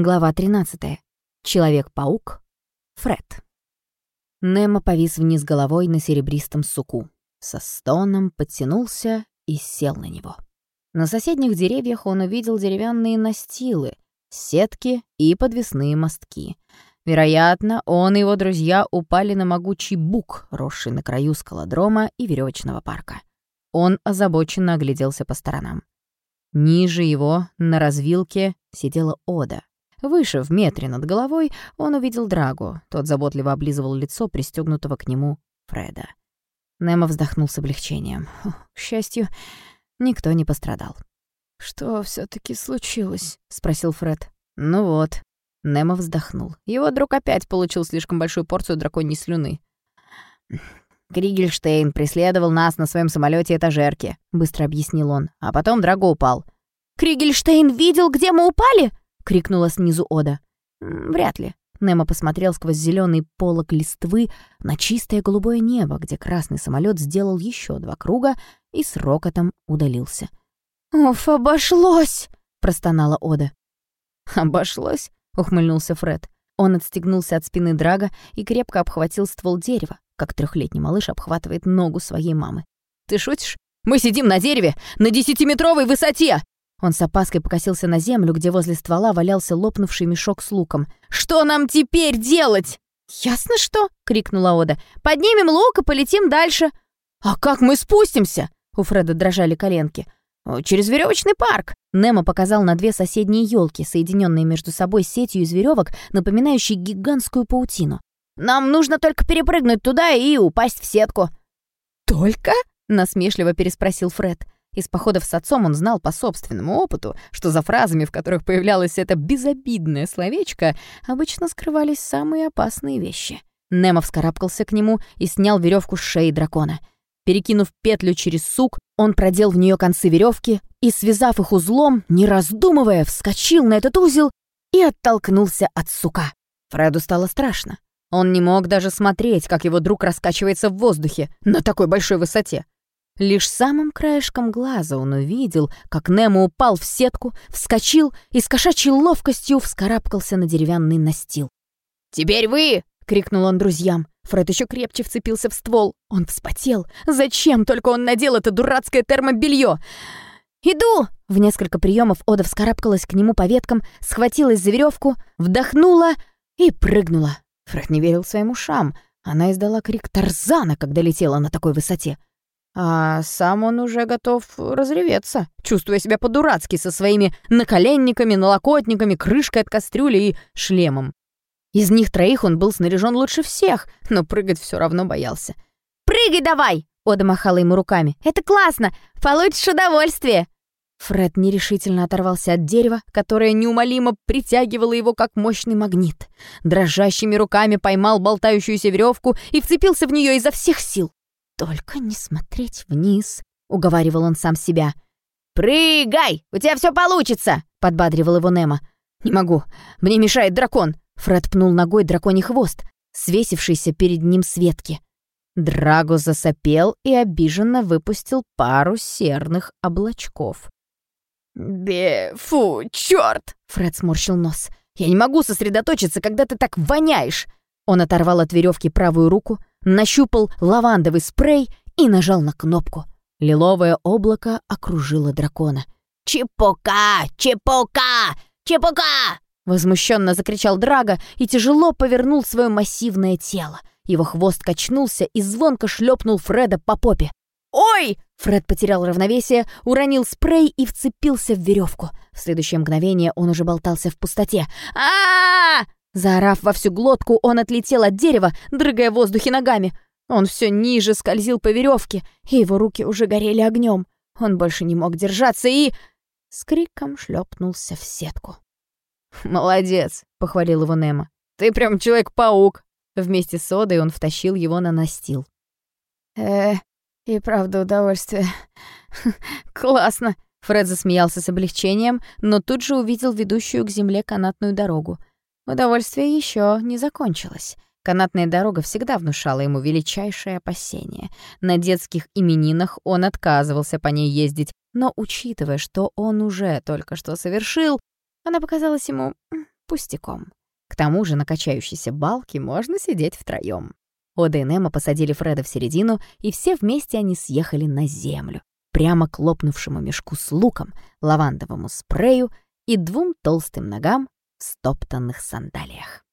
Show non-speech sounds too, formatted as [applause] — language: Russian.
Глава 13. Человек-паук. Фред. Немо повис вниз головой на серебристом суку. Со стоном подтянулся и сел на него. На соседних деревьях он увидел деревянные настилы, сетки и подвесные мостки. Вероятно, он и его друзья упали на могучий бук, росший на краю скалодрома и веревочного парка. Он озабоченно огляделся по сторонам. Ниже его, на развилке, сидела Ода. Выше, в метре над головой, он увидел Драгу. Тот заботливо облизывал лицо пристегнутого к нему Фреда. Немо вздохнул с облегчением. К счастью, никто не пострадал. «Что все таки случилось?» — спросил Фред. «Ну вот». Немо вздохнул. Его друг опять получил слишком большую порцию драконьей слюны. «Кригельштейн преследовал нас на своем самолете этажерки», — быстро объяснил он. «А потом Драго упал». «Кригельштейн видел, где мы упали?» Крикнула снизу Ода. «Вряд ли». Немо посмотрел сквозь зеленый полог листвы на чистое голубое небо, где красный самолет сделал еще два круга и с рокотом удалился. «Уф, обошлось!» — простонала Ода. «Обошлось?» — ухмыльнулся Фред. Он отстегнулся от спины Драга и крепко обхватил ствол дерева, как трехлетний малыш обхватывает ногу своей мамы. «Ты шутишь? Мы сидим на дереве на десятиметровой высоте! Он с опаской покосился на землю, где возле ствола валялся лопнувший мешок с луком. «Что нам теперь делать?» «Ясно что!» — крикнула Ода. «Поднимем лук и полетим дальше!» «А как мы спустимся?» У Фреда дрожали коленки. «Через веревочный парк!» Немо показал на две соседние елки, соединенные между собой сетью из веревок, напоминающей гигантскую паутину. «Нам нужно только перепрыгнуть туда и упасть в сетку». «Только?» — насмешливо переспросил Фред. Из походов с отцом он знал по собственному опыту, что за фразами, в которых появлялось это безобидное словечко, обычно скрывались самые опасные вещи. Немо вскарабкался к нему и снял веревку с шеи дракона. Перекинув петлю через сук, он продел в нее концы веревки и, связав их узлом, не раздумывая, вскочил на этот узел и оттолкнулся от сука. Фреду стало страшно. Он не мог даже смотреть, как его друг раскачивается в воздухе на такой большой высоте. Лишь самым краешком глаза он увидел, как Немо упал в сетку, вскочил и с кошачьей ловкостью вскарабкался на деревянный настил. «Теперь вы!» — крикнул он друзьям. Фред еще крепче вцепился в ствол. Он вспотел. Зачем только он надел это дурацкое термобелье? «Иду!» В несколько приемов Ода вскарабкалась к нему по веткам, схватилась за веревку, вдохнула и прыгнула. Фред не верил своим ушам. Она издала крик Тарзана, когда летела на такой высоте. А сам он уже готов разреветься, чувствуя себя по-дурацки со своими наколенниками, налокотниками, крышкой от кастрюли и шлемом. Из них троих он был снаряжен лучше всех, но прыгать все равно боялся. «Прыгай давай!» — Ода махала ему руками. «Это классно! Получишь удовольствие!» Фред нерешительно оторвался от дерева, которое неумолимо притягивало его как мощный магнит. Дрожащими руками поймал болтающуюся веревку и вцепился в нее изо всех сил. «Только не смотреть вниз», — уговаривал он сам себя. «Прыгай! У тебя все получится!» — подбадривал его Немо. «Не могу. Мне мешает дракон!» Фред пнул ногой драконий хвост, свесившийся перед ним с ветки. Драго засопел и обиженно выпустил пару серных облачков. «Бе... фу, чёрт!» — Фред сморщил нос. «Я не могу сосредоточиться, когда ты так воняешь!» Он оторвал от веревки правую руку, нащупал лавандовый спрей и нажал на кнопку. Лиловое облако окружило дракона. «Чепука! Чепука! Чепука!» Возмущенно закричал Драга и тяжело повернул свое массивное тело. Его хвост качнулся и звонко шлепнул Фреда по попе. «Ой!» Фред потерял равновесие, уронил спрей и вцепился в веревку. В следующее мгновение он уже болтался в пустоте. а, -а, -а Заорав во всю глотку, он отлетел от дерева, дрыгая в воздухе ногами. Он все ниже скользил по веревке, и его руки уже горели огнем. Он больше не мог держаться и... С криком шлепнулся в сетку. «Молодец!» — похвалил его Немо. «Ты прям Человек-паук!» Вместе с Содой он втащил его на настил. «Э, и правда удовольствие. [laughs] Классно!» Фред засмеялся с облегчением, но тут же увидел ведущую к земле канатную дорогу. Удовольствие еще не закончилось. Канатная дорога всегда внушала ему величайшее опасение. На детских именинах он отказывался по ней ездить, но, учитывая, что он уже только что совершил, она показалась ему пустяком. К тому же на качающейся балке можно сидеть втроём. Ода и Немо посадили Фреда в середину, и все вместе они съехали на землю, прямо к лопнувшему мешку с луком, лавандовому спрею и двум толстым ногам в стоптанных сандалиях.